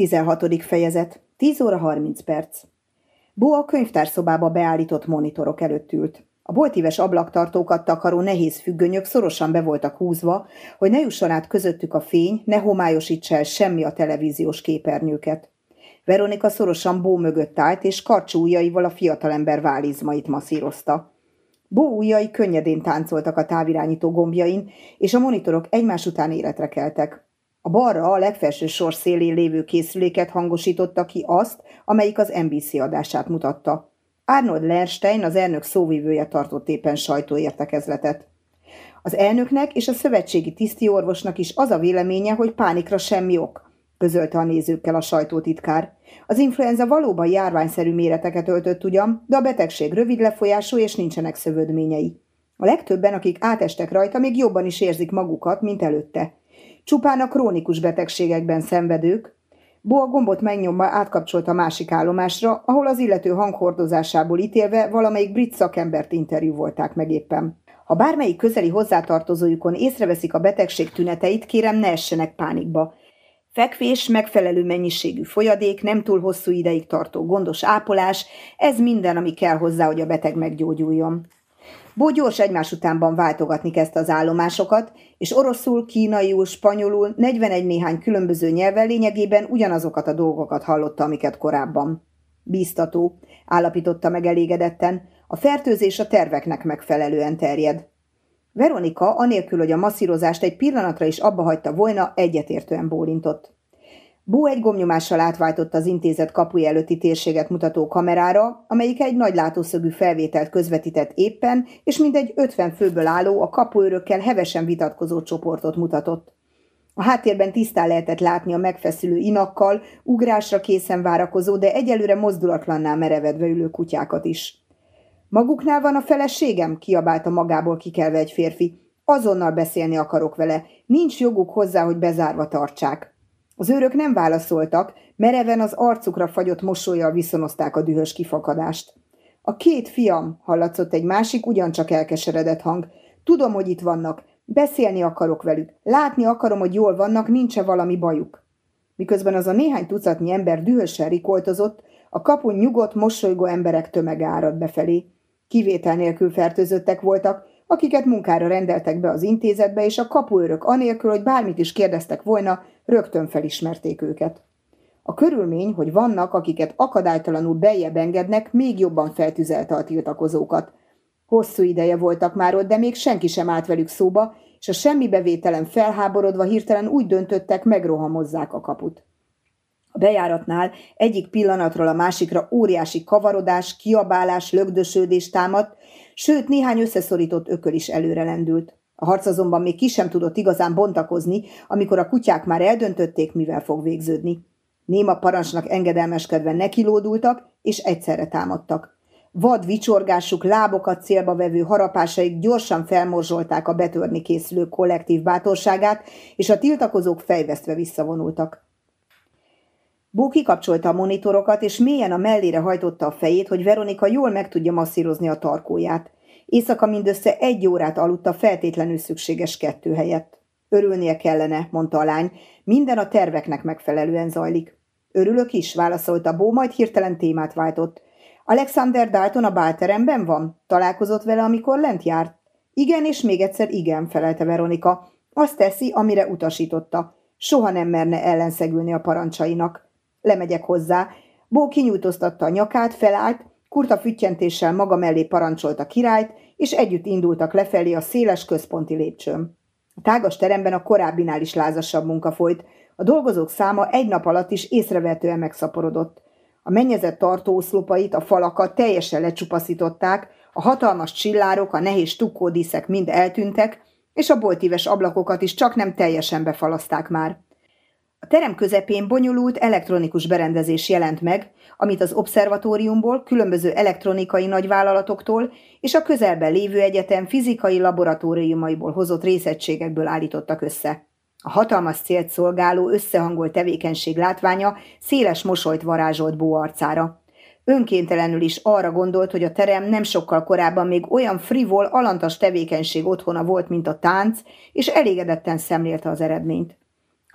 16. fejezet. 10 óra 30 perc. Bo a könyvtárszobába beállított monitorok előtt ült. A boltíves ablaktartókat takaró nehéz függönyök szorosan be voltak húzva, hogy ne jusson át közöttük a fény, ne homályosítsa el semmi a televíziós képernyőket. Veronika szorosan Bó mögött állt, és karcsú ujjaival a fiatalember válizmait masszírozta. Bó ujjai könnyedén táncoltak a távirányító gombjain, és a monitorok egymás után életre keltek. A balra a legfelső sor szélén lévő készüléket hangosította ki azt, amelyik az NBC adását mutatta. Arnold Lerstein, az elnök szóvívője tartott éppen sajtóértekezletet. Az elnöknek és a szövetségi tisztiorvosnak is az a véleménye, hogy pánikra semmi ok, közölte a nézőkkel a sajtótitkár. Az influenza valóban járványszerű méreteket öltött ugyan, de a betegség rövid lefolyású és nincsenek szövődményei. A legtöbben, akik átestek rajta, még jobban is érzik magukat, mint előtte. Csupán a krónikus betegségekben szenvedők. Bo a gombot megnyomva átkapcsolt a másik állomásra, ahol az illető hanghordozásából ítélve valamelyik brit szakembert interjú volták meg éppen. Ha bármelyik közeli hozzátartozójukon észreveszik a betegség tüneteit, kérem ne essenek pánikba. Fekvés, megfelelő mennyiségű folyadék, nem túl hosszú ideig tartó gondos ápolás, ez minden, ami kell hozzá, hogy a beteg meggyógyuljon. Bó gyors egymás utánban váltogatni kezdte az állomásokat, és oroszul, kínaiul, spanyolul, 41 néhány különböző nyelven lényegében ugyanazokat a dolgokat hallotta, amiket korábban. Bíztató, állapította meg elégedetten, a fertőzés a terveknek megfelelően terjed. Veronika, anélkül, hogy a masszírozást egy pillanatra is abba hagyta volna, egyetértően bólintott. Bó egy gomnyomással átváltott az intézet kapuja előtti térséget mutató kamerára, amelyik egy nagy látószögű felvételt közvetített éppen, és mindegy 50 főből álló, a kapuőrökkel hevesen vitatkozó csoportot mutatott. A háttérben tisztán lehetett látni a megfeszülő inakkal, ugrásra készen várakozó, de egyelőre mozdulatlanná merevedve ülő kutyákat is. Maguknál van a feleségem? kiabálta magából kikelve egy férfi. Azonnal beszélni akarok vele. Nincs joguk hozzá, hogy bezárva tartsák. Az őrök nem válaszoltak, mereven az arcukra fagyott mosolyjal viszonozták a dühös kifakadást. A két fiam, hallatszott egy másik, ugyancsak elkeseredett hang. Tudom, hogy itt vannak. Beszélni akarok velük. Látni akarom, hogy jól vannak, nincs-e valami bajuk. Miközben az a néhány tucatnyi ember dühösen rikoltozott, a kapun nyugodt, mosolygó emberek tömege árad befelé. Kivétel nélkül fertőzöttek voltak, akiket munkára rendeltek be az intézetbe, és a kapuőrök anélkül, hogy bármit is kérdeztek volna, rögtön felismerték őket. A körülmény, hogy vannak, akiket akadálytalanul beljebb engednek, még jobban feltüzelte a tiltakozókat. Hosszú ideje voltak már ott, de még senki sem állt velük szóba, és a semmi bevételen felháborodva hirtelen úgy döntöttek, megrohamozzák a kaput. A bejáratnál egyik pillanatról a másikra óriási kavarodás, kiabálás, lögdösődés támadt, sőt néhány összeszorított ököl is előre lendült. A harc azonban még ki sem tudott igazán bontakozni, amikor a kutyák már eldöntötték, mivel fog végződni. Néma parancsnak engedelmeskedve nekilódultak, és egyszerre támadtak. Vad vicsorgásuk, lábokat célba vevő harapásaik gyorsan felmorzsolták a betörni készülő kollektív bátorságát, és a tiltakozók fejvesztve visszavonultak. Bó kikapcsolta a monitorokat, és mélyen a mellére hajtotta a fejét, hogy Veronika jól meg tudja masszírozni a tarkóját. Éjszaka mindössze egy órát aludta feltétlenül szükséges kettő helyett. Örülnie kellene, mondta a lány, minden a terveknek megfelelően zajlik. Örülök is, válaszolta Bó, majd hirtelen témát váltott. Alexander Dalton a bálteremben van? Találkozott vele, amikor lent járt? Igen, és még egyszer igen, felelte Veronika. Azt teszi, amire utasította. Soha nem merne ellenszegülni a parancsainak. Lemegyek hozzá. Bó kinyújtóztatta a nyakát, felállt, kurta füttyentéssel maga mellé parancsolta királyt, és együtt indultak lefelé a széles központi lépcsőn. A tágas teremben a korábbinál is lázasabb munka folyt, a dolgozók száma egy nap alatt is észrevehetően megszaporodott. A mennyezett tartóoszlopait, a falakat teljesen lecsupaszították, a hatalmas csillárok, a nehéz tukkódíszek mind eltűntek, és a boltíves ablakokat is csak nem teljesen befalaszták már. A terem közepén bonyolult elektronikus berendezés jelent meg, amit az obszervatóriumból, különböző elektronikai nagyvállalatoktól és a közelben lévő egyetem fizikai laboratóriumaiból hozott részegységekből állítottak össze. A hatalmas célt szolgáló összehangolt tevékenység látványa széles mosolyt varázsolt Bó arcára. Önkéntelenül is arra gondolt, hogy a terem nem sokkal korábban még olyan frivol, alantas tevékenység otthona volt, mint a tánc, és elégedetten szemlélte az eredményt.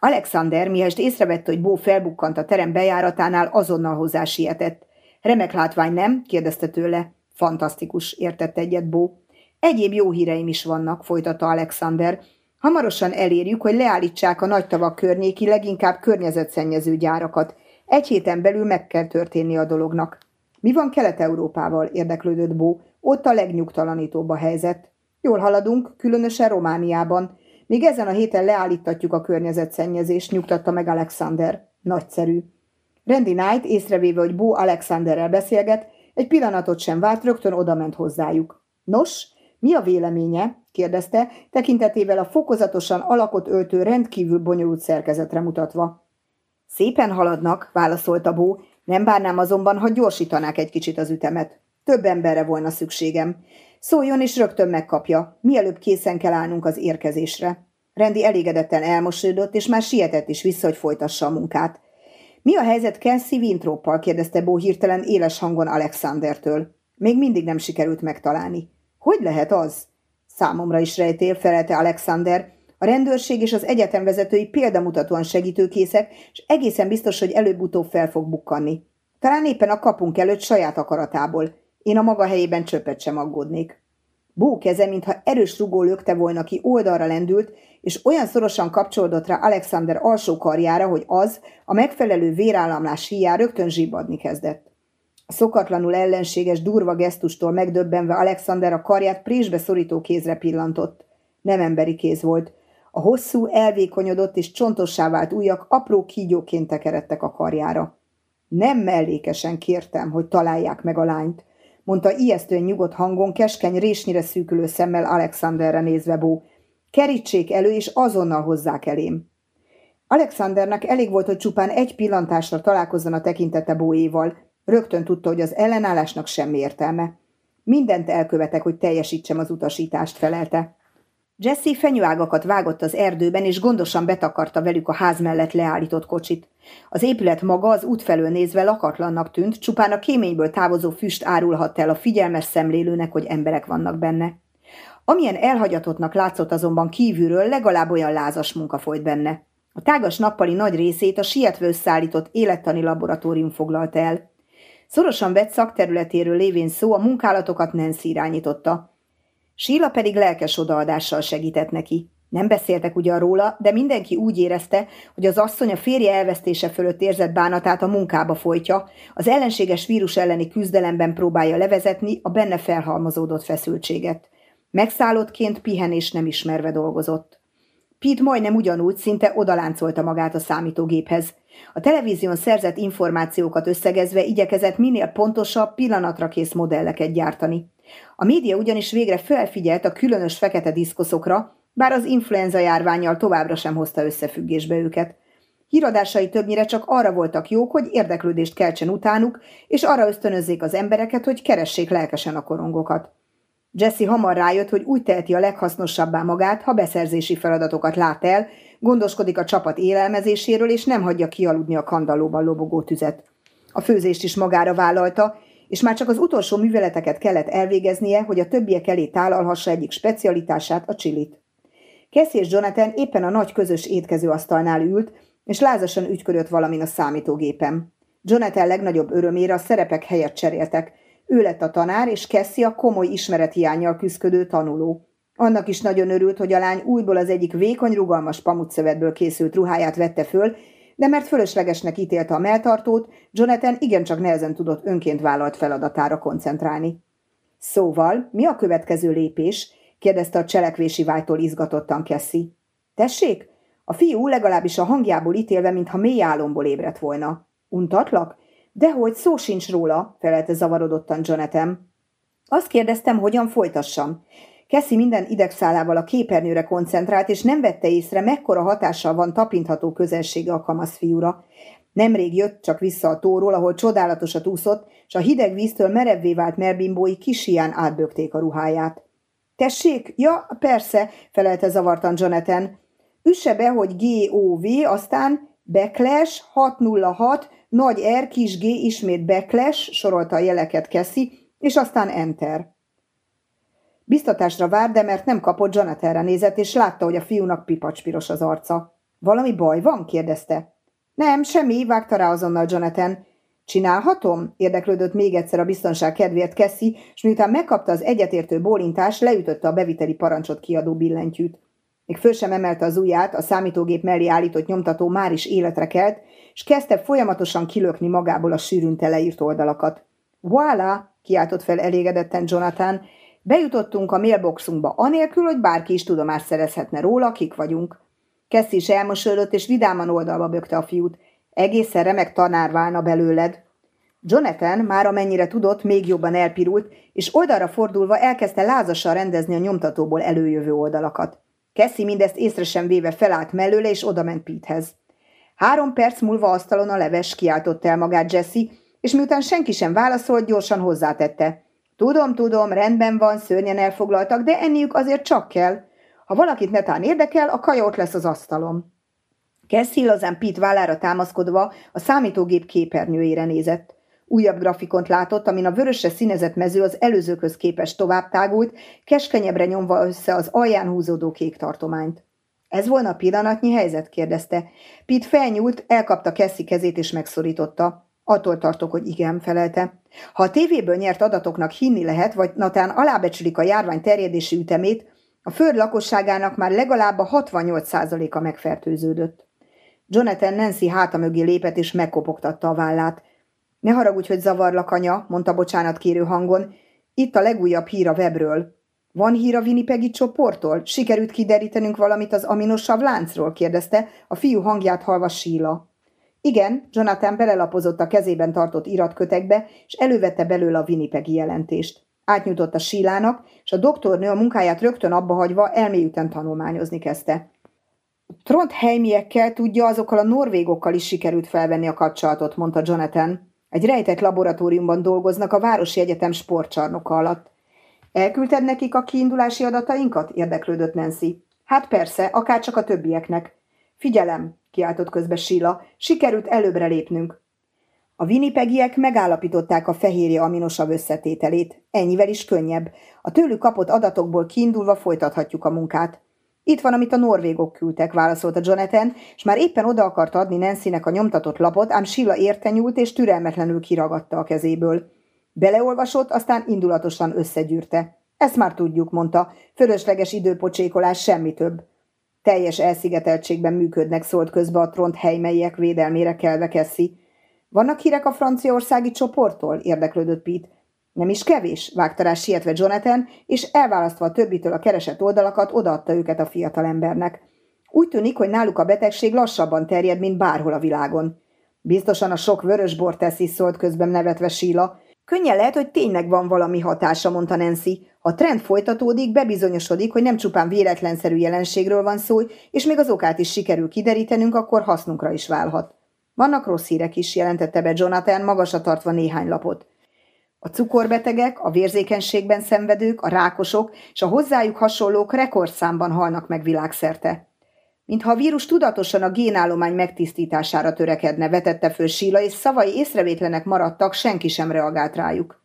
Alexander, mihest észrevette, hogy Bó felbukkant a terem bejáratánál, azonnal hozzá sietett. Remek látvány, nem? kérdezte tőle. Fantasztikus, értett egyet Bó. Egyéb jó híreim is vannak, folytatta Alexander. Hamarosan elérjük, hogy leállítsák a nagy tavak környéki, leginkább környezetszennyező gyárakat. Egy héten belül meg kell történni a dolognak. Mi van Kelet-Európával? érdeklődött Bó. Ott a legnyugtalanítóbb a helyzet. Jól haladunk, különösen Romániában. Még ezen a héten leállítatjuk a környezetszennyezést, nyugtatta meg Alexander. Nagyszerű. Randy Knight észrevéve, hogy Bó Alexanderrel beszélget, egy pillanatot sem várt, rögtön odament hozzájuk. Nos, mi a véleménye? kérdezte, tekintetével a fokozatosan alakot öltő rendkívül bonyolult szerkezetre mutatva. Szépen haladnak, válaszolta Bó, nem bárnám azonban, ha gyorsítanák egy kicsit az ütemet. Több emberre volna szükségem. Szóljon és rögtön megkapja. Mielőbb készen kell állnunk az érkezésre. Rendi elégedetten elmosődött, és már sietett is vissza, hogy folytassa a munkát. Mi a helyzet Kelsey Wintroppal? kérdezte Bó hirtelen éles hangon Alexandertől. Még mindig nem sikerült megtalálni. Hogy lehet az? Számomra is rejtél, felelte Alexander. A rendőrség és az egyetem vezetői példamutatóan segítőkészek, és egészen biztos, hogy előbb-utóbb fel fog bukkanni. Talán éppen a kapunk előtt saját akaratából. Én a maga helyében csöpet sem aggódnék. Bó keze, mintha erős rugó lökte volna ki, oldalra lendült, és olyan szorosan kapcsolódott rá Alexander alsó karjára, hogy az, a megfelelő vérállamlás hiány rögtön zsibadni kezdett. A szokatlanul ellenséges, durva gesztustól megdöbbenve Alexander a karját présbe szorító kézre pillantott. Nem emberi kéz volt. A hosszú, elvékonyodott és csontossá vált ujjak apró kígyóként tekeredtek a karjára. Nem mellékesen kértem, hogy találják meg a lányt, mondta ijesztően nyugodt hangon, keskeny, résnyire szűkülő szemmel Alexanderre nézve Bó. Kerítsék elő, és azonnal hozzák elém. Alexandernek elég volt, hogy csupán egy pillantásra találkozzon a tekintete Bóéval. Rögtön tudta, hogy az ellenállásnak semmi értelme. Mindent elkövetek, hogy teljesítsem az utasítást, felelte. Jesse fenyőágakat vágott az erdőben, és gondosan betakarta velük a ház mellett leállított kocsit. Az épület maga az út felől nézve lakatlannak tűnt, csupán a kéményből távozó füst árulhatta el a figyelmes szemlélőnek, hogy emberek vannak benne. Amilyen elhagyatottnak látszott azonban kívülről, legalább olyan lázas munka folyt benne. A tágas nappali nagy részét a sietve összeállított élettani laboratórium foglalta el. Szorosan vett szakterületéről lévén szó a munkálatokat Nancy irányította. Síla pedig lelkes odaadással segített neki. Nem beszéltek ugyan róla, de mindenki úgy érezte, hogy az asszony a férje elvesztése fölött érzett bánatát a munkába folytja, az ellenséges vírus elleni küzdelemben próbálja levezetni a benne felhalmozódott feszültséget. Megszállottként pihenés nem ismerve dolgozott. Pete majdnem ugyanúgy szinte odaláncolta magát a számítógéphez. A televízión szerzett információkat összegezve igyekezett minél pontosabb, pillanatra kész modelleket gyártani. A média ugyanis végre felfigyelt a különös fekete diszkoszokra, bár az influenza járványjal továbbra sem hozta összefüggésbe őket. Híradásai többnyire csak arra voltak jók, hogy érdeklődést keltsen utánuk, és arra ösztönözzék az embereket, hogy keressék lelkesen a korongokat. Jesse hamar rájött, hogy úgy teheti a leghasznosabbá magát, ha beszerzési feladatokat lát el, gondoskodik a csapat élelmezéséről, és nem hagyja kialudni a kandallóban lobogó tüzet. A főzést is magára vállalta, és már csak az utolsó műveleteket kellett elvégeznie, hogy a többiek elé tálalhassa egyik specialitását, a csilit. Cassie és Jonathan éppen a nagy közös étkezőasztalnál ült, és lázasan ügykörött valamin a számítógépen. Jonathan legnagyobb örömére a szerepek helyet cseréltek. Ő lett a tanár, és Cassie a komoly ismerethiányjal küzdködő tanuló. Annak is nagyon örült, hogy a lány újból az egyik vékony, rugalmas pamutszövetből készült ruháját vette föl, de mert fölöslegesnek ítélte a melltartót, Jonathan igencsak nehezen tudott önként vállalt feladatára koncentrálni. Szóval, mi a következő lépés? kérdezte a cselekvési vágytól izgatottan Cassie. Tessék? A fiú legalábbis a hangjából ítélve, mintha mély álomból ébredt volna. Untatlak? Dehogy szó sincs róla, felelte zavarodottan Jonathan. Azt kérdeztem, hogyan folytassam. Keszi minden idegszálával a képernyőre koncentrált, és nem vette észre, mekkora hatással van tapintható közelsége a kamasz fiúra. Nemrég jött csak vissza a tóról, ahol csodálatosat úszott, és a hideg víztől merevvé vált merbimbói kis hián átbögték a ruháját. Tessék? Ja, persze, felelte zavartan Jonathan. Üsse be, hogy G-O-V, aztán Backlash 606, nagy R, kis G, ismét Backlash, sorolta a jeleket Keszi, és aztán Enter. Biztatásra vár, de mert nem kapott Jonathanre nézett, és látta, hogy a fiúnak pipacspiros az arca. Valami baj van? kérdezte. Nem, semmi, vágta rá azonnal Jonathan. Csinálhatom? érdeklődött még egyszer a biztonság kedvéért Kessi, és miután megkapta az egyetértő bólintást, leütötte a beviteli parancsot kiadó billentyűt. Még föl sem emelte az ujját, a számítógép mellé állított nyomtató már is életre kelt, és kezdte folyamatosan kilökni magából a sűrűn teleírt oldalakat. Voilà! kiáltott fel elégedetten Jonathan. Bejutottunk a mailboxunkba, anélkül, hogy bárki is tudomást szerezhetne róla, kik vagyunk. Kessi is elmosődött, és vidáman oldalba bökte a fiút. Egészen remek tanár válna belőled. Jonathan már amennyire tudott, még jobban elpirult, és oldalra fordulva elkezdte lázasan rendezni a nyomtatóból előjövő oldalakat. Kessi mindezt észre sem véve felállt mellőle, és odament Petehez. Három perc múlva asztalon a leves kiáltott el magát Jesse, és miután senki sem válaszolt, gyorsan hozzátette. Tudom, tudom, rendben van, szörnyen elfoglaltak, de enniük azért csak kell. Ha valakit netán érdekel, a kaja ott lesz az asztalon. Cassie lazán Pete vállára támaszkodva a számítógép képernyőjére nézett. Újabb grafikont látott, amin a vörösre színezett mező az előzőköz képest tovább tágult, keskenyebbre nyomva össze az alján húzódó kék tartományt. Ez volna a pillanatnyi helyzet? kérdezte. Pete felnyúlt, elkapta Cassie kezét és megszorította. Attól tartok, hogy igen, felelte. Ha a tévéből nyert adatoknak hinni lehet, vagy natán alábecsülik a járvány terjedési ütemét, a föld lakosságának már legalább a 68%-a megfertőződött. Jonathan Nancy háta mögé lépett és megkopogtatta a vállát. Ne haragudj, hogy zavarlak, anya, mondta bocsánat kérő hangon. Itt a legújabb hír a webről. Van hír a Winnipegi csoporttól? Sikerült kiderítenünk valamit az aminosabb láncról? kérdezte, a fiú hangját halva síla. Igen, Jonathan belelapozott a kezében tartott iratkötekbe, és elővette belőle a Winnipegi jelentést. Átnyújtott a sílának, és a doktornő a munkáját rögtön abba hagyva tanulmányozni kezdte. Trondheimiekkel tudja, azokkal a norvégokkal is sikerült felvenni a kapcsolatot, mondta Jonathan. Egy rejtett laboratóriumban dolgoznak a Városi Egyetem sportcsarnoka alatt. Elküldted nekik a kiindulási adatainkat? érdeklődött Nancy. Hát persze, akár csak a többieknek. Figyelem, kiáltott közbe Sila, sikerült előbbre lépnünk. A vinipegiek megállapították a fehérje aminosav összetételét. Ennyivel is könnyebb. A tőlük kapott adatokból kiindulva folytathatjuk a munkát. Itt van, amit a norvégok küldtek, válaszolta Jonathan, és már éppen oda akart adni Nancynek a nyomtatott lapot, ám Silla érte nyúlt és türelmetlenül kiragadta a kezéből. Beleolvasott, aztán indulatosan összegyűrte. Ezt már tudjuk, mondta. Fölösleges időpocsékolás, semmi több. Teljes elszigeteltségben működnek, szólt közbe a tront helymelyek védelmére kelve Kessi. Vannak hírek a franciaországi csoporttól? érdeklődött Pete. Nem is kevés, vágta rá sietve Jonathan, és elválasztva a többitől a keresett oldalakat, odaadta őket a fiatalembernek. Úgy tűnik, hogy náluk a betegség lassabban terjed, mint bárhol a világon. Biztosan a sok vörösbor teszi, szólt közben nevetve Síla. Könnyen lehet, hogy tényleg van valami hatása, mondta Nancy. Ha trend folytatódik, bebizonyosodik, hogy nem csupán véletlenszerű jelenségről van szó, és még az okát is sikerül kiderítenünk, akkor hasznunkra is válhat. Vannak rossz hírek is, jelentette be Jonathan, magasra tartva néhány lapot. A cukorbetegek, a vérzékenységben szenvedők, a rákosok és a hozzájuk hasonlók rekordszámban halnak meg világszerte. Mintha a vírus tudatosan a génállomány megtisztítására törekedne, vetette föl Síla, és szavai észrevétlenek maradtak, senki sem reagált rájuk.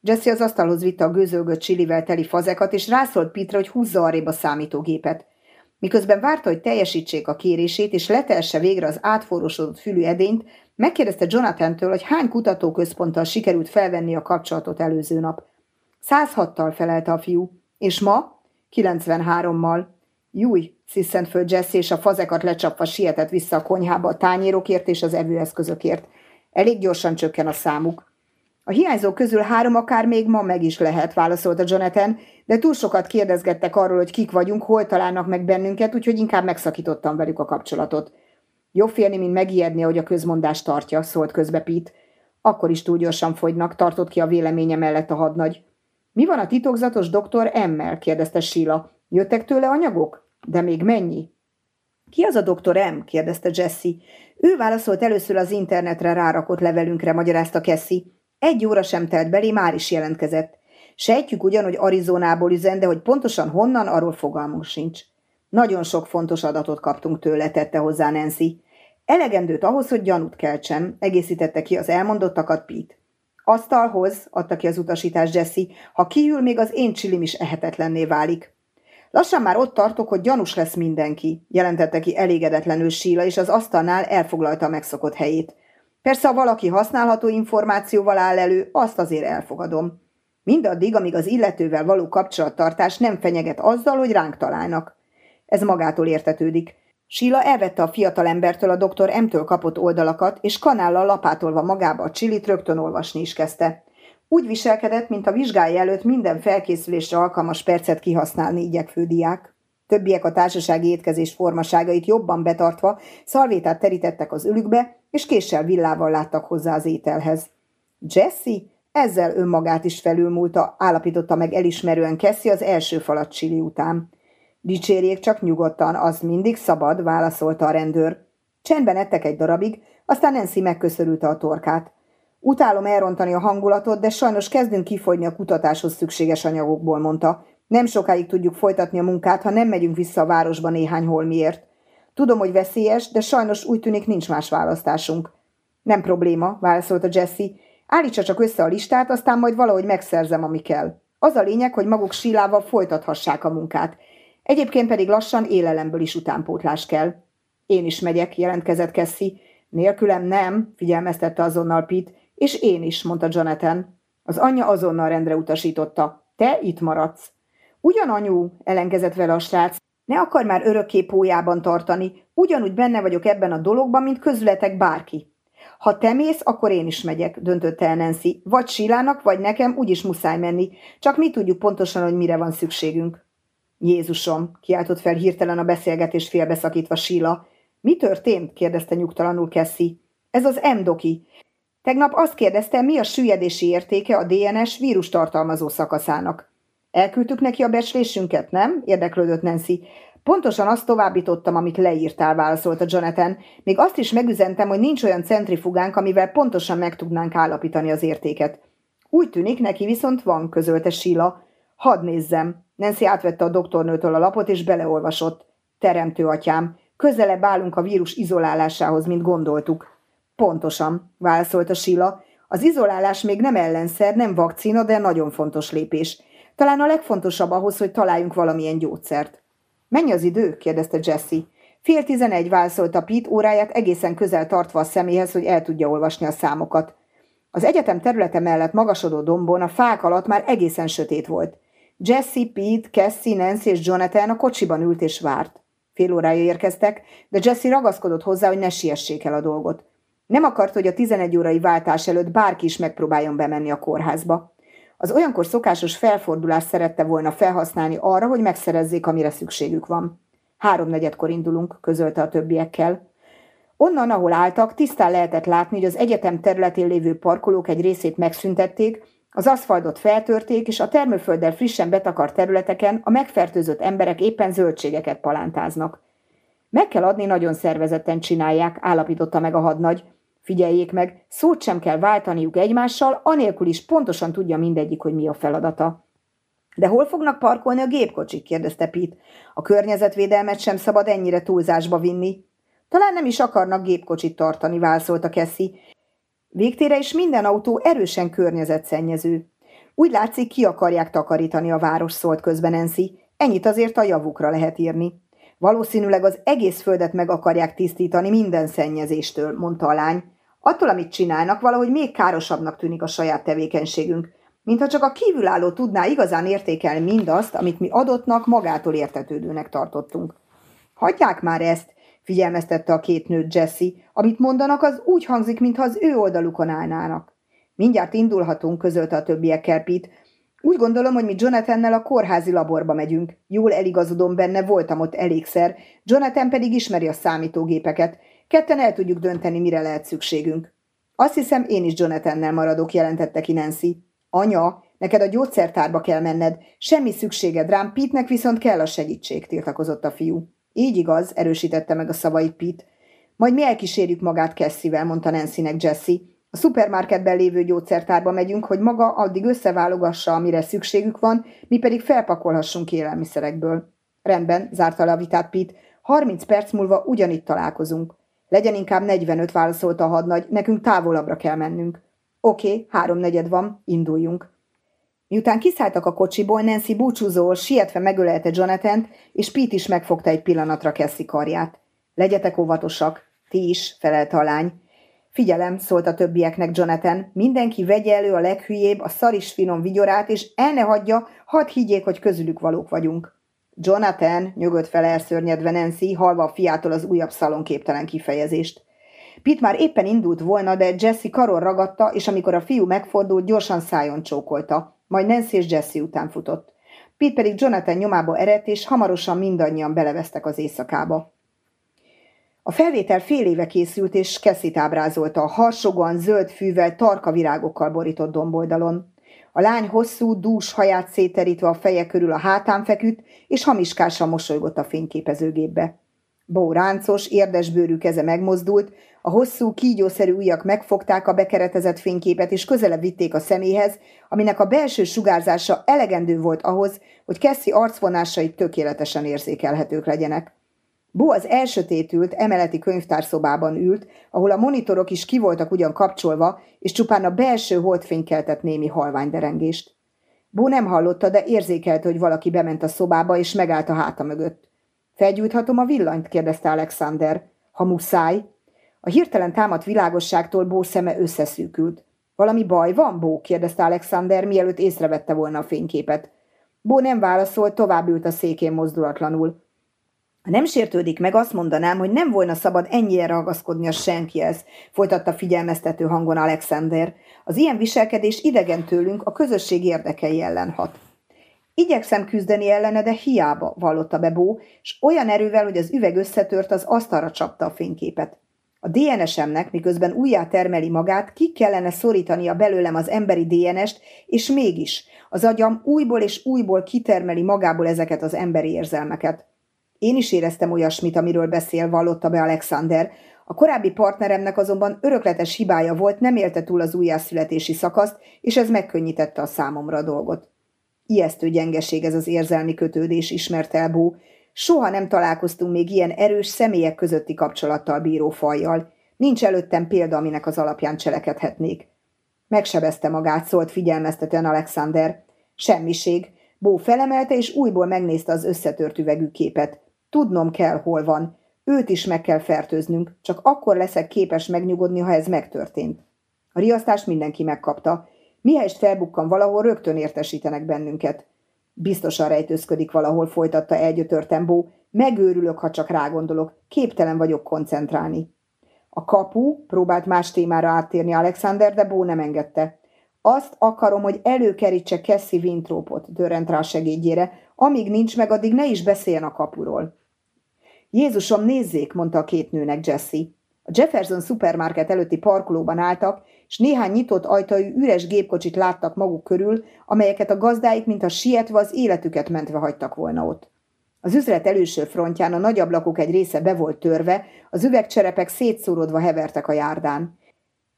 Jesse az asztalhoz vitte a gőzölgött csilivel teli fazekat, és rászólt Petre, hogy húzza arrébb a számítógépet. Miközben várta, hogy teljesítsék a kérését, és letelse végre az átforrósodott fülű edényt, megkérdezte Jonathan-től, hogy hány kutatóközponttal sikerült felvenni a kapcsolatot előző nap. 106-tal felelte a fiú. És ma? 93-mal. Júj, sziszent föl Jesse, és a fazekat lecsapva sietett vissza a konyhába a tányérokért és az evőeszközökért. Elég gyorsan csökken a számuk. A hiányzók közül három akár még ma meg is lehet, válaszolta Jonathan, de túl sokat kérdezgettek arról, hogy kik vagyunk, hol találnak meg bennünket, úgyhogy inkább megszakítottam velük a kapcsolatot. Jobb félni, mint megijedni, hogy a közmondás tartja, szólt közbe Pete. Akkor is túl gyorsan fogynak, tartott ki a véleménye mellett a hadnagy. Mi van a titokzatos doktor Emmel? kérdezte Sheila. Jöttek tőle anyagok? De még mennyi? Ki az a doktor M? kérdezte Jesse. Ő válaszolt először az internetre rárakott levelünkre, magyarázta Cassie. Egy óra sem telt belé, már is jelentkezett. Sejtjük ugyan, hogy Arizonából üzen, de hogy pontosan honnan, arról fogalmunk sincs. Nagyon sok fontos adatot kaptunk tőle, tette hozzá Nancy. Elegendőt ahhoz, hogy gyanút keltsem, egészítette ki az elmondottakat Pete. Asztalhoz, adta ki az utasítás Jesse, ha kiül, még az én csilim is ehetetlenné válik. Lassan már ott tartok, hogy gyanús lesz mindenki, jelentette ki elégedetlenül Síla, és az asztalnál elfoglalta a megszokott helyét. Persze, ha valaki használható információval áll elő, azt azért elfogadom. Mindaddig, amíg az illetővel való kapcsolattartás nem fenyeget azzal, hogy ránk találnak. Ez magától értetődik. Síla elvette a fiatalembertől a doktor M-től kapott oldalakat, és kanállal lapátolva magába a csilit rögtön olvasni is kezdte. Úgy viselkedett, mint a vizsgája előtt minden felkészülésre alkalmas percet kihasználni igyekvő diák. Többiek a társasági étkezés formaságait jobban betartva szalvétát terítettek az ülükbe, és késsel villával láttak hozzá az ételhez. Jesse ezzel önmagát is felülmúlta, állapította meg elismerően Kessi az első falat csili után. Dicsérjék csak nyugodtan, az mindig szabad, válaszolta a rendőr. Csendben ettek egy darabig, aztán Nancy megköszörülte a torkát. Utálom elrontani a hangulatot, de sajnos kezdünk kifogyni a kutatáshoz szükséges anyagokból, mondta. Nem sokáig tudjuk folytatni a munkát, ha nem megyünk vissza a városba néhány holmiért. Tudom, hogy veszélyes, de sajnos úgy tűnik nincs más választásunk. Nem probléma, válaszolta Jesse. Állítsa csak össze a listát, aztán majd valahogy megszerzem, ami kell. Az a lényeg, hogy maguk sílával folytathassák a munkát. Egyébként pedig lassan élelemből is utánpótlás kell. Én is megyek, jelentkezett Kessi. Nélkülem nem, figyelmeztette azonnal Pete, és én is, mondta Jonathan. Az anyja azonnal rendre utasította. Te itt maradsz. Ugyan, anyu, ellenkezett vele a srác, ne akar már örökké pójában tartani, ugyanúgy benne vagyok ebben a dologban, mint közületek bárki. Ha te mész, akkor én is megyek, döntötte el Nancy. Vagy Silának, vagy nekem, úgyis muszáj menni. Csak mi tudjuk pontosan, hogy mire van szükségünk. Jézusom, kiáltott fel hirtelen a beszélgetés félbeszakítva Síla. Mi történt? kérdezte nyugtalanul Kessi. Ez az M-doki. Tegnap azt kérdezte, mi a süllyedési értéke a DNS vírus tartalmazó szakaszának. Elküldtük neki a becslésünket, nem? érdeklődött Nancy. Pontosan azt továbbítottam, amit leírtál, válaszolta Jonathan. Még azt is megüzentem, hogy nincs olyan centrifugánk, amivel pontosan meg tudnánk állapítani az értéket. Úgy tűnik, neki viszont van, közölte Sheila. Hadd nézzem. Nancy átvette a doktornőtől a lapot, és beleolvasott. Teremtő atyám, közelebb állunk a vírus izolálásához, mint gondoltuk. Pontosan, válaszolta Sheila. Az izolálás még nem ellenszer, nem vakcina, de nagyon fontos lépés. Talán a legfontosabb ahhoz, hogy találjunk valamilyen gyógyszert. Mennyi az idő? kérdezte Jesse. Fél tizenegy válaszolta Pete óráját egészen közel tartva a szeméhez, hogy el tudja olvasni a számokat. Az egyetem területe mellett magasodó dombon a fák alatt már egészen sötét volt. Jesse, Pete, Cassie, Nancy és Jonathan a kocsiban ült és várt. Fél órája érkeztek, de Jesse ragaszkodott hozzá, hogy ne siessék el a dolgot. Nem akart, hogy a 11 órai váltás előtt bárki is megpróbáljon bemenni a kórházba. Az olyankor szokásos felfordulást szerette volna felhasználni arra, hogy megszerezzék, amire szükségük van. Háromnegyedkor indulunk, közölte a többiekkel. Onnan, ahol álltak, tisztán lehetett látni, hogy az egyetem területén lévő parkolók egy részét megszüntették, az aszfaltot feltörték, és a termőfölddel frissen betakart területeken a megfertőzött emberek éppen zöldségeket palántáznak. Meg kell adni, nagyon szervezetten csinálják, állapította meg a hadnagy, Figyeljék meg, szót sem kell váltaniuk egymással, anélkül is pontosan tudja mindegyik, hogy mi a feladata. De hol fognak parkolni a gépkocsik? kérdezte Pete. A környezetvédelmet sem szabad ennyire túlzásba vinni. Talán nem is akarnak gépkocsit tartani, válaszolta Kessi. Végtére is minden autó erősen környezetszennyező. Úgy látszik, ki akarják takarítani a város, szólt közben Nancy. Ennyit azért a javukra lehet írni. Valószínűleg az egész földet meg akarják tisztítani minden szennyezéstől, mondta a lány. Attól, amit csinálnak, valahogy még károsabbnak tűnik a saját tevékenységünk, mintha csak a kívülálló tudná igazán értékelni mindazt, amit mi adottnak, magától értetődőnek tartottunk. Hagyják már ezt, figyelmeztette a két nőt Jesse, amit mondanak, az úgy hangzik, mintha az ő oldalukon állnának. Mindjárt indulhatunk, közölte a többiekkel Pete. Úgy gondolom, hogy mi Jonathannel a kórházi laborba megyünk. Jól eligazodom benne, voltam ott elégszer. Jonathan pedig ismeri a számítógépeket. Ketten el tudjuk dönteni, mire lehet szükségünk. Azt hiszem, én is Jonathannel maradok, jelentette ki Nancy. Anya, neked a gyógyszertárba kell menned. Semmi szükséged rám, Pitnek viszont kell a segítség, tiltakozott a fiú. Így igaz, erősítette meg a szavait Pete. Majd mi elkísérjük magát Cassivel, mondta Nancynek Jesse. A szupermarketben lévő gyógyszertárba megyünk, hogy maga addig összeválogassa, amire szükségük van, mi pedig felpakolhassunk élelmiszerekből. Rendben, zárta le a vitát Pete. Harminc perc múlva ugyanitt találkozunk. Legyen inkább 45, válaszolta a hadnagy, nekünk távolabbra kell mennünk. Oké, háromnegyed van, induljunk. Miután kiszálltak a kocsiból, Nancy búcsúzóul sietve megölelte jonathan és Pete is megfogta egy pillanatra Cassie karját. Legyetek óvatosak, ti is, felelte a lány. Figyelem, szólt a többieknek Jonathan, mindenki vegye elő a leghülyébb, a szaris finom vigyorát, és el ne hagyja, hadd higgyék, hogy közülük valók vagyunk. Jonathan, nyögött fel elszörnyedve Nancy, halva a fiától az újabb szalonképtelen kifejezést. Pitt már éppen indult volna, de Jesse karon ragadta, és amikor a fiú megfordult, gyorsan szájon csókolta. Majd Nancy és Jesse után futott. Pitt pedig Jonathan nyomába eredt, és hamarosan mindannyian belevesztek az éjszakába. A felvétel fél éve készült, és Kessit ábrázolta a harsogan, zöld fűvel, tarka virágokkal borított domboldalon. A lány hosszú, dús haját széterítve a feje körül a hátán feküdt, és hamiskásan mosolygott a fényképezőgépbe. Bó ráncos, érdesbőrű keze megmozdult, a hosszú, kígyószerű ujjak megfogták a bekeretezett fényképet, és közelebb vitték a szeméhez, aminek a belső sugárzása elegendő volt ahhoz, hogy Kessi arcvonásai tökéletesen érzékelhetők legyenek. Bo az elsötétült, emeleti könyvtárszobában ült, ahol a monitorok is ki voltak ugyan kapcsolva, és csupán a belső holdfény keltett némi halványderengést. Bo nem hallotta, de érzékelte, hogy valaki bement a szobába, és megállt a háta mögött. Felgyújthatom a villanyt? kérdezte Alexander. Ha muszáj. A hirtelen támadt világosságtól Bó szeme összeszűkült. Valami baj van, Bó? kérdezte Alexander, mielőtt észrevette volna a fényképet. Bó nem válaszolt, tovább ült a székén mozdulatlanul. Ha nem sértődik meg, azt mondanám, hogy nem volna szabad ennyire ragaszkodni a senkihez, folytatta figyelmeztető hangon Alexander. Az ilyen viselkedés idegen tőlünk a közösség érdekei ellen hat. Igyekszem küzdeni ellene, de hiába, vallotta be Bó, és olyan erővel, hogy az üveg összetört, az asztalra csapta a fényképet. A DNS-emnek, miközben újjá termeli magát, ki kellene szorítania belőlem az emberi DNS-t, és mégis az agyam újból és újból kitermeli magából ezeket az emberi érzelmeket. Én is éreztem olyasmit, amiről beszél, vallotta be Alexander. A korábbi partneremnek azonban örökletes hibája volt, nem élte túl az újjászületési szakaszt, és ez megkönnyítette a számomra a dolgot. Ijesztő gyengeség ez az érzelmi kötődés, ismert el Bó. Soha nem találkoztunk még ilyen erős személyek közötti kapcsolattal bíró fajjal. Nincs előttem példa, aminek az alapján cselekedhetnék. Megsebezte magát, szólt figyelmeztetően Alexander. Semmiség. Bó felemelte, és újból megnézte az összetört üvegű képet. Tudnom kell, hol van. Őt is meg kell fertőznünk, csak akkor leszek képes megnyugodni, ha ez megtörtént. A riasztást mindenki megkapta. Mihelyest felbukkan valahol, rögtön értesítenek bennünket. Biztosan rejtőzködik valahol, folytatta elgyötörten Bó. Megőrülök, ha csak rágondolok. Képtelen vagyok koncentrálni. A kapu próbált más témára áttérni Alexander, de Bó nem engedte. Azt akarom, hogy előkerítse Cassie Wintropot, dörrent rá segédjére. Amíg nincs meg, addig ne is beszéljen a kapuról. Jézusom, nézzék, mondta a két nőnek Jesse. A Jefferson Supermarket előtti parkolóban álltak, és néhány nyitott ajtajú üres gépkocsit láttak maguk körül, amelyeket a gazdáik, mintha sietve az életüket mentve hagytak volna ott. Az üzlet előső frontján a nagy ablakok egy része be volt törve, az üvegcserepek szétszórodva hevertek a járdán.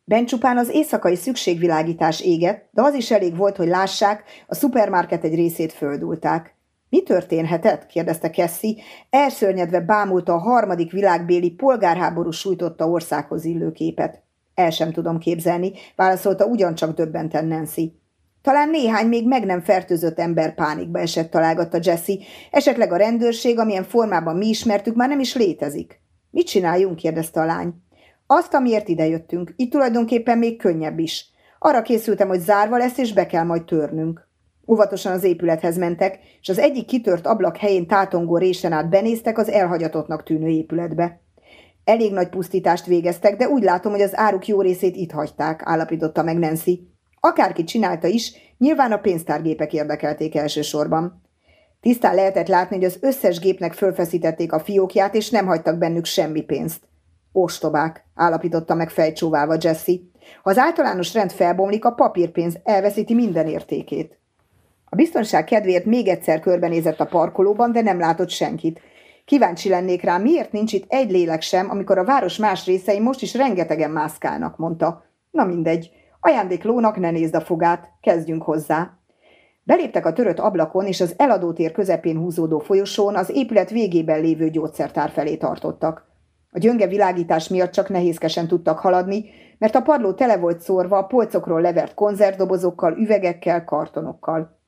Bencsupán az éjszakai szükségvilágítás égett, de az is elég volt, hogy lássák, a szupermarket egy részét földulták. Mi történhetett? kérdezte Kessi, elszörnyedve bámulta a harmadik világbéli polgárháború sújtotta országhoz illő képet. El sem tudom képzelni, válaszolta ugyancsak döbbenten Nancy. Talán néhány még meg nem fertőzött ember pánikba esett, találgatta Jesse. Esetleg a rendőrség, amilyen formában mi ismertük, már nem is létezik. Mit csináljunk? kérdezte a lány. Azt, amiért idejöttünk. Itt tulajdonképpen még könnyebb is. Arra készültem, hogy zárva lesz, és be kell majd törnünk. Óvatosan az épülethez mentek, és az egyik kitört ablak helyén tátongó résen át benéztek az elhagyatottnak tűnő épületbe. Elég nagy pusztítást végeztek, de úgy látom, hogy az áruk jó részét itt hagyták, állapította meg Nancy. Akárki csinálta is, nyilván a pénztárgépek érdekelték elsősorban. Tisztán lehetett látni, hogy az összes gépnek fölfeszítették a fiókját, és nem hagytak bennük semmi pénzt. Ostobák, állapította meg fejcsóválva Jesse. Ha az általános rend felbomlik, a papírpénz elveszíti minden értékét. A biztonság kedvéért még egyszer körbenézett a parkolóban, de nem látott senkit. Kíváncsi lennék rá, miért nincs itt egy lélek sem, amikor a város más részei most is rengetegen mászkálnak, mondta. Na mindegy, ajándéklónak ne nézd a fogát, kezdjünk hozzá. Beléptek a törött ablakon, és az eladótér közepén húzódó folyosón az épület végében lévő gyógyszertár felé tartottak. A gyönge világítás miatt csak nehézkesen tudtak haladni, mert a padló tele volt szórva a polcokról levert konzervdobozokkal, üvegekkel, kartonokkal.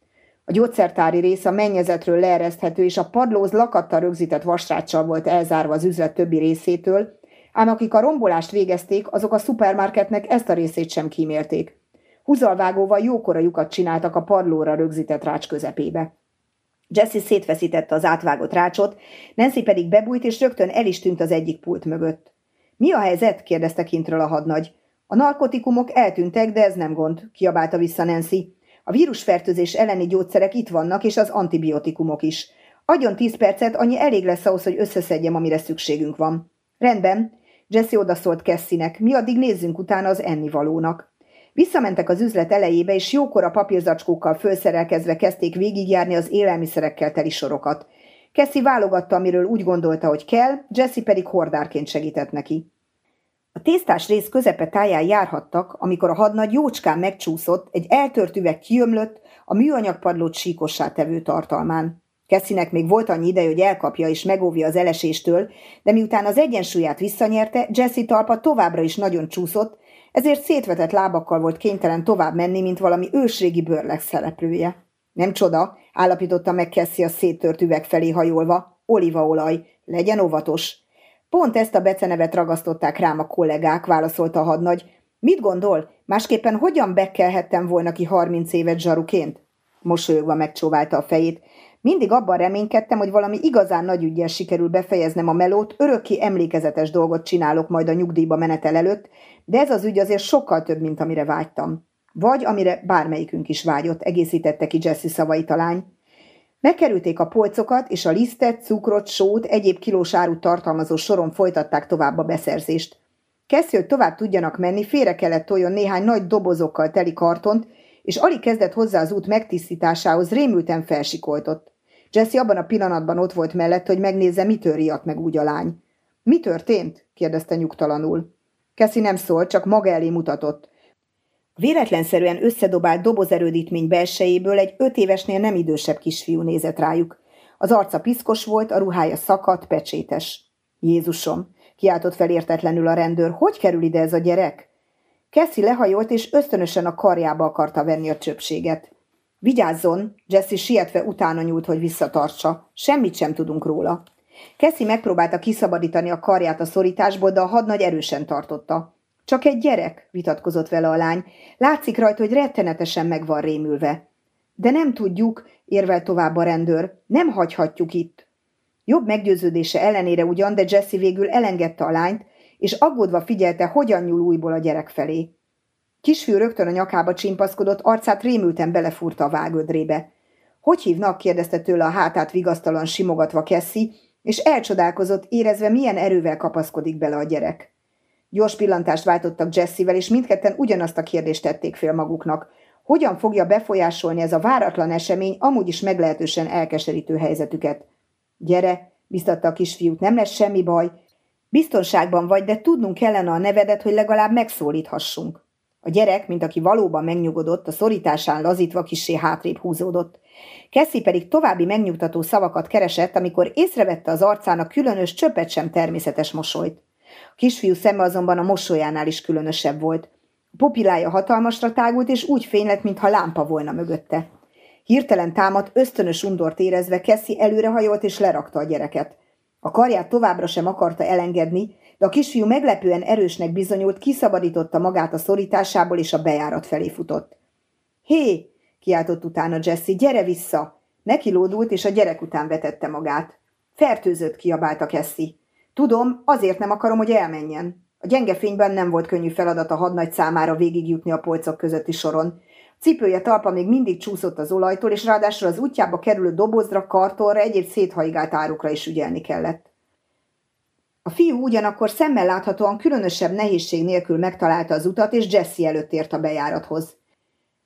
Gyógyszertári rész a mennyezetről leereszthető, és a padlóz lakattal rögzített vasráccsal volt elzárva az üzlet többi részétől, ám akik a rombolást végezték, azok a szupermarketnek ezt a részét sem kímélték. Húzalvágóval jókora lyukat csináltak a padlóra rögzített rács közepébe. Jesse szétfeszítette az átvágott rácsot, Nancy pedig bebújt, és rögtön el is tűnt az egyik pult mögött. Mi a helyzet? kérdezte kintről a hadnagy. A narkotikumok eltűntek, de ez nem gond, kiabálta vissza Nancy. A vírusfertőzés elleni gyógyszerek itt vannak, és az antibiotikumok is. Adjon tíz percet, annyi elég lesz ahhoz, hogy összeszedjem, amire szükségünk van. Rendben. Jesse odaszólt Kessinek, mi addig nézzünk utána az ennivalónak. Visszamentek az üzlet elejébe, és jókora papírzacskókkal fölszerelkezve kezdték végigjárni az élelmiszerekkel teli sorokat. Kessi válogatta, amiről úgy gondolta, hogy kell, Jesse pedig hordárként segített neki. A tésztás rész közepe táján járhattak, amikor a hadnagy jócskán megcsúszott, egy eltört üveg kiömlött, a műanyagpadlót síkossá tevő tartalmán. Kessinek még volt annyi ideje, hogy elkapja és megóvja az eleséstől, de miután az egyensúlyát visszanyerte, Jesse talpa továbbra is nagyon csúszott, ezért szétvetett lábakkal volt kénytelen tovább menni, mint valami ősrégi bőrleg szereplője. Nem csoda, állapította meg Cassie a széttört üveg felé hajolva. Olívaolaj, legyen óvatos. Pont ezt a becenevet ragasztották rám a kollégák, válaszolta a hadnagy. Mit gondol, másképpen hogyan bekkelhettem volna ki harminc évet zsaruként? Mosolyogva megcsóválta a fejét. Mindig abban reménykedtem, hogy valami igazán nagy ügyel sikerül befejeznem a melót, örökké emlékezetes dolgot csinálok majd a nyugdíjba menetel előtt, de ez az ügy azért sokkal több, mint amire vágytam. Vagy amire bármelyikünk is vágyott, egészítette ki Jesse szavait a lány. Megkerülték a polcokat, és a lisztet, cukrot, sót, egyéb kilós árut tartalmazó soron folytatták tovább a beszerzést. Keszi, hogy tovább tudjanak menni, félre kellett toljon néhány nagy dobozokkal teli kartont, és alig kezdett hozzá az út megtisztításához, rémülten felsikoltott. Jesse abban a pillanatban ott volt mellett, hogy megnézze, mitől riadt meg úgy a lány. – Mi történt? – kérdezte nyugtalanul. Keszi nem szólt, csak maga elé mutatott. Véletlenszerűen összedobált dobozerődítmény belsejéből egy öt évesnél nem idősebb kisfiú nézett rájuk. Az arca piszkos volt, a ruhája szakadt, pecsétes. Jézusom, kiáltott fel értetlenül a rendőr, hogy kerül ide ez a gyerek? Kessi lehajolt, és ösztönösen a karjába akarta venni a csöpséget. Vigyázzon, Jesse sietve utána nyúlt, hogy visszatartsa. Semmit sem tudunk róla. Kessi megpróbálta kiszabadítani a karját a szorításból, de a hadnagy erősen tartotta. Csak egy gyerek, vitatkozott vele a lány. Látszik rajta, hogy rettenetesen meg van rémülve. De nem tudjuk, érvel tovább a rendőr, nem hagyhatjuk itt. Jobb meggyőződése ellenére ugyan, de Jesse végül elengedte a lányt, és aggódva figyelte, hogyan nyúl újból a gyerek felé. Kisfiú rögtön a nyakába csimpaszkodott, arcát rémülten belefúrta a vágödrébe. Hogy hívnak? kérdezte tőle a hátát vigasztalan simogatva Kessi, és elcsodálkozott, érezve milyen erővel kapaszkodik bele a gyerek. Gyors pillantást váltottak Jessivel, és mindketten ugyanazt a kérdést tették fél maguknak. Hogyan fogja befolyásolni ez a váratlan esemény amúgy is meglehetősen elkeserítő helyzetüket? Gyere, biztatta a kisfiút, nem lesz semmi baj. Biztonságban vagy, de tudnunk kellene a nevedet, hogy legalább megszólíthassunk. A gyerek, mint aki valóban megnyugodott, a szorításán lazítva kisé hátrébb húzódott. Keszi pedig további megnyugtató szavakat keresett, amikor észrevette az arcának különös csöpet sem természetes mosolyt. A kisfiú szeme azonban a mosolyánál is különösebb volt. A pupillája hatalmasra tágult, és úgy fénylett, mintha lámpa volna mögötte. Hirtelen támadt, ösztönös undort érezve Keszi előrehajolt és lerakta a gyereket. A karját továbbra sem akarta elengedni, de a kisfiú meglepően erősnek bizonyult, kiszabadította magát a szorításából, és a bejárat felé futott. Hé! kiáltott utána Jesse, gyere vissza! Neki lódult, és a gyerek után vetette magát. Fertőzött, kiabálta Kessi. Tudom, azért nem akarom, hogy elmenjen. A gyenge fényben nem volt könnyű feladat a hadnagy számára végigjutni a polcok közötti soron. Cipője talpa még mindig csúszott az olajtól, és ráadásul az útjába kerülő dobozra, kartonra, egyéb széthaigált árukra is ügyelni kellett. A fiú ugyanakkor szemmel láthatóan különösebb nehézség nélkül megtalálta az utat, és Jesse előtt ért a bejárathoz.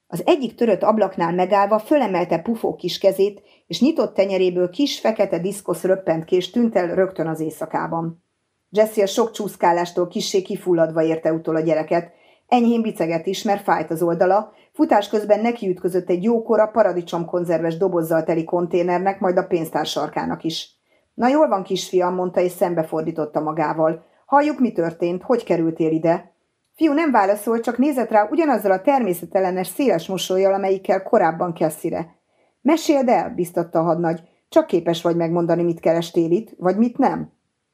Az egyik törött ablaknál megállva fölemelte pufó kis kezét, és nyitott tenyeréből kis, fekete diszkosz röppent kés tűnt el rögtön az éjszakában. Jesse a sok csúszkálástól kissé kifulladva érte utol a gyereket, enyhén biceget is, mert fájt az oldala, futás közben nekiütközött egy jókora paradicsomkonzerves dobozzal teli konténernek, majd a pénztár sarkának is. Na jól van, kisfiam, mondta, és szembefordította magával. Halljuk, mi történt, hogy kerültél ide? Fiú nem válaszolt, csak nézett rá ugyanazzal a természetellenes széles mosolyjal, amelyikkel korábban Kesszire. Meséld el, biztatta a hadnagy, csak képes vagy megmondani, mit kerestél itt, vagy mit nem.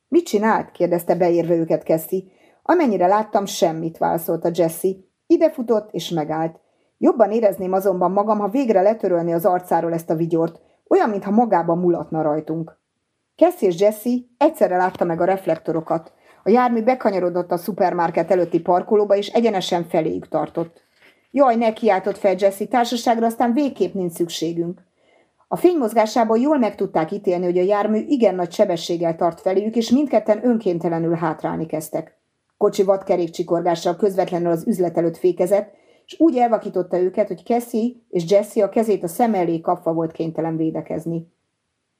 Mit csinált? kérdezte beérve őket Kessi. Amennyire láttam, semmit, válaszolta Jesse. Ide futott, és megállt. Jobban érezném azonban magam, ha végre letörölni az arcáról ezt a vigyort, olyan, mintha magában mulatna rajtunk. Cassie és Jesse egyszerre látta meg a reflektorokat. A jármű bekanyarodott a szupermarket előtti parkolóba, és egyenesen feléjük tartott. Jaj, ne kiáltott fel Jesse, társaságra aztán végképp nincs szükségünk. A fénymozgásából jól meg tudták ítélni, hogy a jármű igen nagy sebességgel tart feléjük, és mindketten önkéntelenül hátrálni kezdtek. Kocsi vadkerékcsikorgással közvetlenül az üzlet előtt fékezett, és úgy elvakította őket, hogy Cassie és Jesse a kezét a szem elé kapva volt kénytelen védekezni.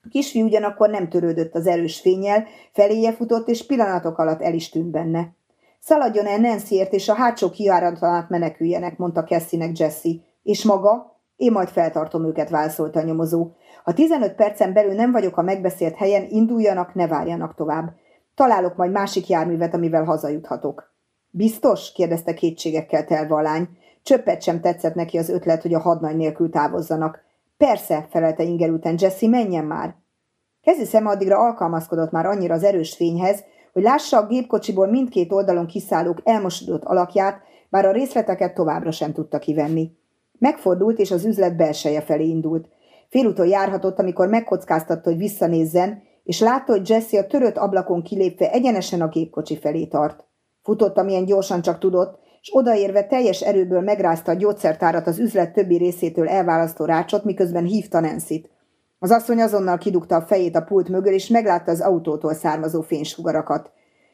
A kisfiú ugyanakkor nem törődött az erős fényjel, feléje futott, és pillanatok alatt el is tűnt benne. Szaladjon el Nancyért, és a hátsó kiáraton át meneküljenek, mondta Cassie-nek Jesse. És maga? Én majd feltartom őket, válaszolta a nyomozó. Ha 15 percen belül nem vagyok a megbeszélt helyen, induljanak, ne várjanak tovább. Találok majd másik járművet, amivel hazajuthatok. Biztos? kérdezte kétségekkel telve a lány. Csöppet sem tetszett neki az ötlet, hogy a hadnagy nélkül távozzanak. Persze, felelte ingerülten Jesse, menjen már. Kezi szeme addigra alkalmazkodott már annyira az erős fényhez, hogy lássa a gépkocsiból mindkét oldalon kiszállók elmosodott alakját, bár a részleteket továbbra sem tudta kivenni. Megfordult, és az üzlet belseje felé indult. Félúton járhatott, amikor megkockáztatta, hogy visszanézzen, és látta, hogy Jesse a törött ablakon kilépve egyenesen a gépkocsi felé tart. Futott, amilyen gyorsan csak tudott, és odaérve teljes erőből megrázta a gyógyszertárat az üzlet többi részétől elválasztó rácsot, miközben hívta nancy -t. Az asszony azonnal kidugta a fejét a pult mögül, és meglátta az autótól származó fénysugarakat.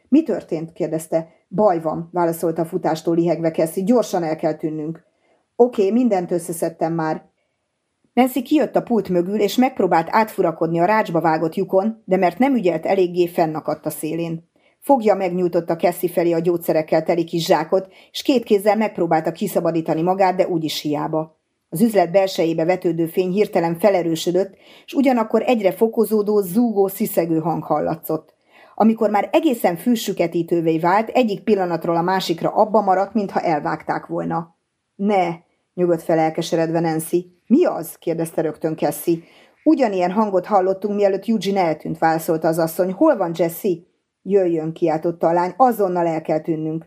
Mi történt? kérdezte. Baj van, válaszolta a futástól lihegve Keszi. Gyorsan el kell tűnnünk. Oké, okay, mindent összeszedtem már. Nancy kijött a pult mögül, és megpróbált átfurakodni a rácsba vágott lyukon, de mert nem ügyelt eléggé, fennakadt a szélén. Fogja megnyújtotta Kessi felé a gyógyszerekkel teli kis zsákot, és két kézzel megpróbálta kiszabadítani magát, de úgyis hiába. Az üzlet belsejébe vetődő fény hirtelen felerősödött, és ugyanakkor egyre fokozódó, zúgó, sziszegő hang hallatszott. Amikor már egészen fűsüketítővé vált, egyik pillanatról a másikra abba maradt, mintha elvágták volna. Ne, nyugodt fel elkeseredve Nancy. Mi az? kérdezte rögtön Cassie. Ugyanilyen hangot hallottunk, mielőtt Eugene eltűnt, válaszolta az asszony. Hol van Jesse? Jöjjön, kiáltotta a lány, azonnal el kell tűnnünk.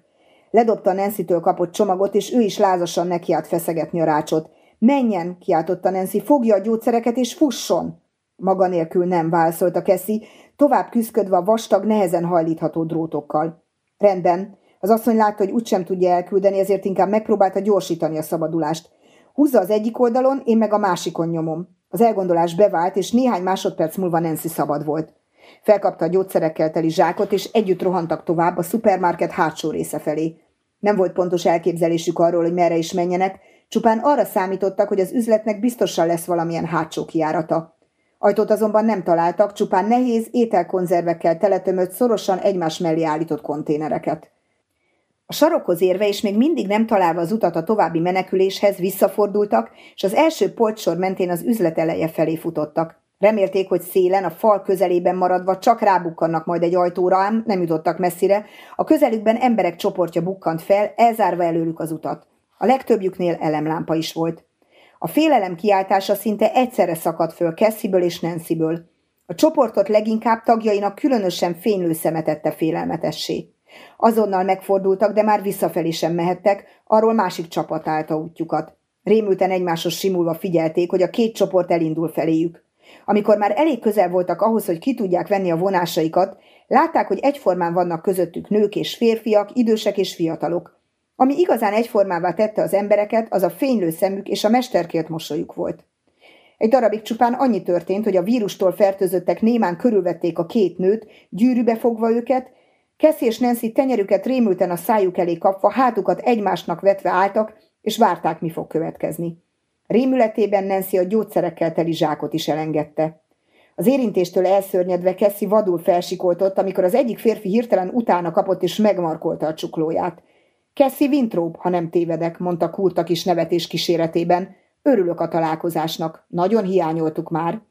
Ledobta Nancy-től kapott csomagot, és ő is lázasan nekiállt feszegetni a rácsot. Menjen, kiáltotta Nancy, fogja a gyógyszereket és fusson. Maga nélkül nem, válaszolta Keszi, tovább küzdködve a vastag, nehezen hajlítható drótokkal. Rendben. Az asszony látta, hogy úgysem tudja elküldeni, ezért inkább megpróbálta gyorsítani a szabadulást. Húzza az egyik oldalon, én meg a másikon nyomom. Az elgondolás bevált, és néhány másodperc múlva Nancy szabad volt. Felkapta a gyógyszerekkel teli zsákot, és együtt rohantak tovább a szupermarket hátsó része felé. Nem volt pontos elképzelésük arról, hogy merre is menjenek, Csupán arra számítottak, hogy az üzletnek biztosan lesz valamilyen hátsó kiárata. Ajtót azonban nem találtak, csupán nehéz ételkonzervekkel teletömött, szorosan egymás mellé állított konténereket. A sarokhoz érve és még mindig nem találva az utat a további meneküléshez visszafordultak, és az első polcsor mentén az üzlet eleje felé futottak. Remélték, hogy szélen, a fal közelében maradva csak rábukkannak majd egy ajtóra, ám nem jutottak messzire. A közelükben emberek csoportja bukkant fel, elzárva előlük az utat. A legtöbbjüknél elemlámpa is volt. A félelem kiáltása szinte egyszerre szakadt föl Cassiből és Nancyből. A csoportot leginkább tagjainak különösen fénylő szemetette félelmetessé. Azonnal megfordultak, de már visszafelé sem mehettek, arról másik csapat állta útjukat. Rémülten egymáshoz simulva figyelték, hogy a két csoport elindul feléjük. Amikor már elég közel voltak ahhoz, hogy ki tudják venni a vonásaikat, látták, hogy egyformán vannak közöttük nők és férfiak, idősek és fiatalok. Ami igazán egyformává tette az embereket, az a fénylő szemük és a mesterkélt mosolyuk volt. Egy darabig csupán annyi történt, hogy a vírustól fertőzöttek némán körülvették a két nőt, gyűrűbe fogva őket, Keszi és Nancy tenyerüket rémülten a szájuk elé kapva, hátukat egymásnak vetve álltak, és várták, mi fog következni. Rémületében Nancy a gyógyszerekkel teli zsákot is elengedte. Az érintéstől elszörnyedve Keszi vadul felsikoltott, amikor az egyik férfi hirtelen utána kapott és megmarkolta a csuklóját. Cassie Winthrop, ha nem tévedek, mondta Kurta kis nevetés kíséretében. Örülök a találkozásnak. Nagyon hiányoltuk már.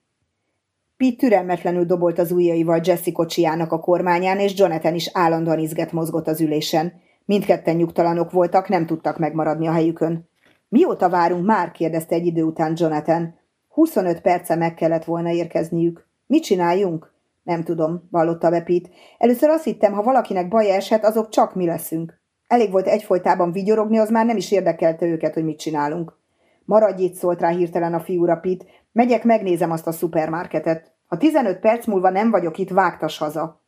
Pete türelmetlenül dobolt az ujjaival Jesse kocsijának a kormányán, és Jonathan is állandóan izget mozgott az ülésen. Mindketten nyugtalanok voltak, nem tudtak megmaradni a helyükön. Mióta várunk már? kérdezte egy idő után Jonathan. 25 perce meg kellett volna érkezniük. Mit csináljunk? Nem tudom, vallotta be Pete. Először azt hittem, ha valakinek baj eshet, azok csak mi leszünk. Elég volt egyfolytában vigyorogni, az már nem is érdekelte őket, hogy mit csinálunk. Maradj itt, szólt rá hirtelen a fiúra Pete. Megyek, megnézem azt a szupermarketet. Ha 15 perc múlva nem vagyok itt, vágtas haza.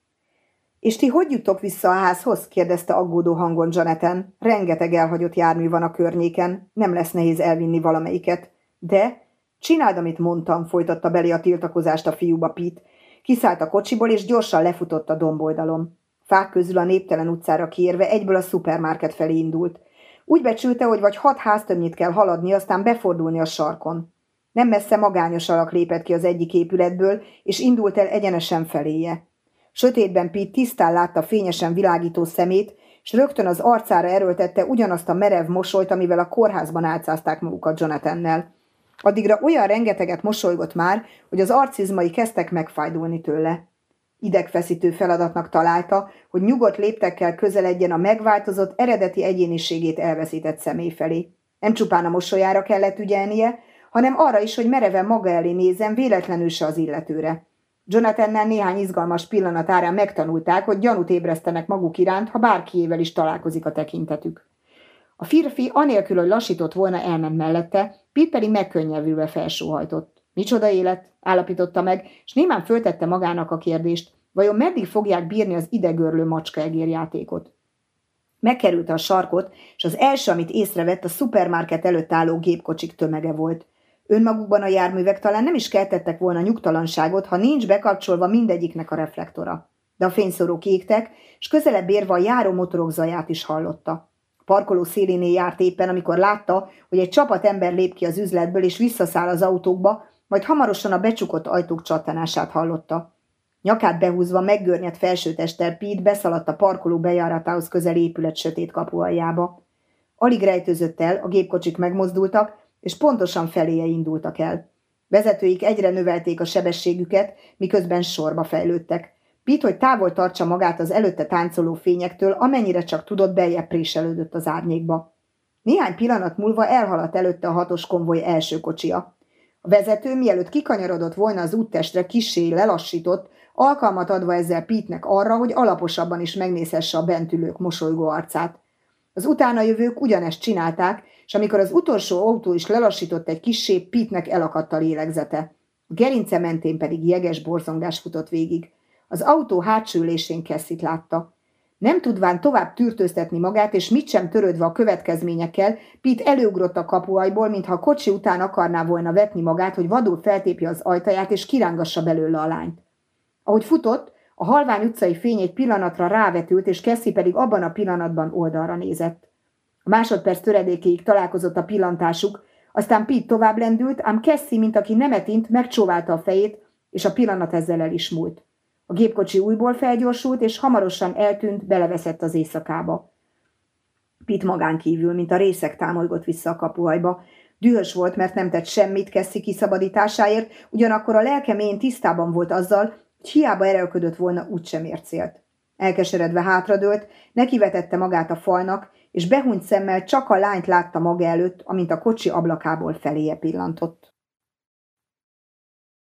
És ti hogy jutok vissza a házhoz? kérdezte aggódó hangon Jonathan. Rengeteg elhagyott jármű van a környéken, nem lesz nehéz elvinni valamelyiket. De csináld, amit mondtam, folytatta belé a tiltakozást a fiúba Pete. Kiszállt a kocsiból, és gyorsan lefutott a domboldalon. Fák közül a néptelen utcára kiérve egyből a szupermarket felé indult. Úgy becsülte, hogy vagy hat háztömnyit kell haladni, aztán befordulni a sarkon. Nem messze magányos alak lépett ki az egyik épületből, és indult el egyenesen feléje. Sötétben Pete tisztán látta fényesen világító szemét, és rögtön az arcára erőltette ugyanazt a merev mosolyt, amivel a kórházban álcázták magukat Jonathannel. Addigra olyan rengeteget mosolygott már, hogy az arcizmai kezdtek megfájdulni tőle. Idegfeszítő feladatnak találta, hogy nyugodt léptekkel közeledjen a megváltozott eredeti egyéniségét elveszített személy felé. Nem csupán a mosolyára kellett ügyelnie, hanem arra is, hogy mereven maga elé nézzen, véletlenül se az illetőre. Jonathannel néhány izgalmas pillanat árán megtanulták, hogy gyanút ébresztenek maguk iránt, ha bárkiével is találkozik a tekintetük. A férfi anélkül, hogy lassított volna, elment mellette, Pete pedig megkönnyevülve felsóhajtott. Micsoda élet, állapította meg, és némán föltette magának a kérdést, vajon meddig fogják bírni az idegörlő játékot. Megkerülte a sarkot, és az első, amit észrevett, a szupermarket előtt álló gépkocsik tömege volt. Önmagukban a járművek talán nem is keltettek volna nyugtalanságot, ha nincs bekapcsolva mindegyiknek a reflektora. De a fényszórók égtek, és közelebb érve a járó motorok zaját is hallotta. A parkoló szélénél járt éppen, amikor látta, hogy egy csapat ember lép ki az üzletből, és visszaszáll az autókba, majd hamarosan a becsukott ajtók csattanását hallotta. Nyakát behúzva meggörnyedt felsőtesttel Pete beszaladt a parkoló bejáratához közel épület sötét kapualjába. Alig rejtőzött el, a gépkocsik megmozdultak, és pontosan feléje indultak el. Vezetőik egyre növelték a sebességüket, miközben sorba fejlődtek. Pete, hogy távol tartsa magát az előtte táncoló fényektől, amennyire csak tudott, beljebb préselődött az árnyékba. Néhány pillanat múlva elhaladt előtte a hatos konvoj első kocsia. A vezető, mielőtt kikanyarodott volna az úttestre, kisé lelassított, alkalmat adva ezzel Pítnek arra, hogy alaposabban is megnézhesse a bentülők mosolygó arcát. Az utána jövők ugyanezt csinálták, és amikor az utolsó autó is lelassított egy kissé, Pitnek elakadt a lélegzete. A gerince mentén pedig jeges borzongás futott végig. Az autó hátsó ülésén Kesszit látta. Nem tudván tovább tűrtőztetni magát, és mit sem törődve a következményekkel, Pit előugrott a kapuajból, mintha a kocsi után akarná volna vetni magát, hogy vadul feltépje az ajtaját, és kirángassa belőle a lányt. Ahogy futott, a halvány utcai fény egy pillanatra rávetült, és Kessi pedig abban a pillanatban oldalra nézett. A másodperc töredékéig találkozott a pillantásuk, aztán Pete tovább lendült, ám Kessi, mint aki nem etint, megcsóválta a fejét, és a pillanat ezzel el is múlt. A gépkocsi újból felgyorsult, és hamarosan eltűnt, beleveszett az éjszakába. Pit magán kívül, mint a részek támolygott vissza a kapuhajba. Dühös volt, mert nem tett semmit Kessi kiszabadításáért, ugyanakkor a lelkemén tisztában volt azzal, hogy hiába erőlködött volna, úgysem ért célt. Elkeseredve hátradőlt, nekivetette magát a falnak, és behunyt szemmel csak a lányt látta maga előtt, amint a kocsi ablakából feléje pillantott.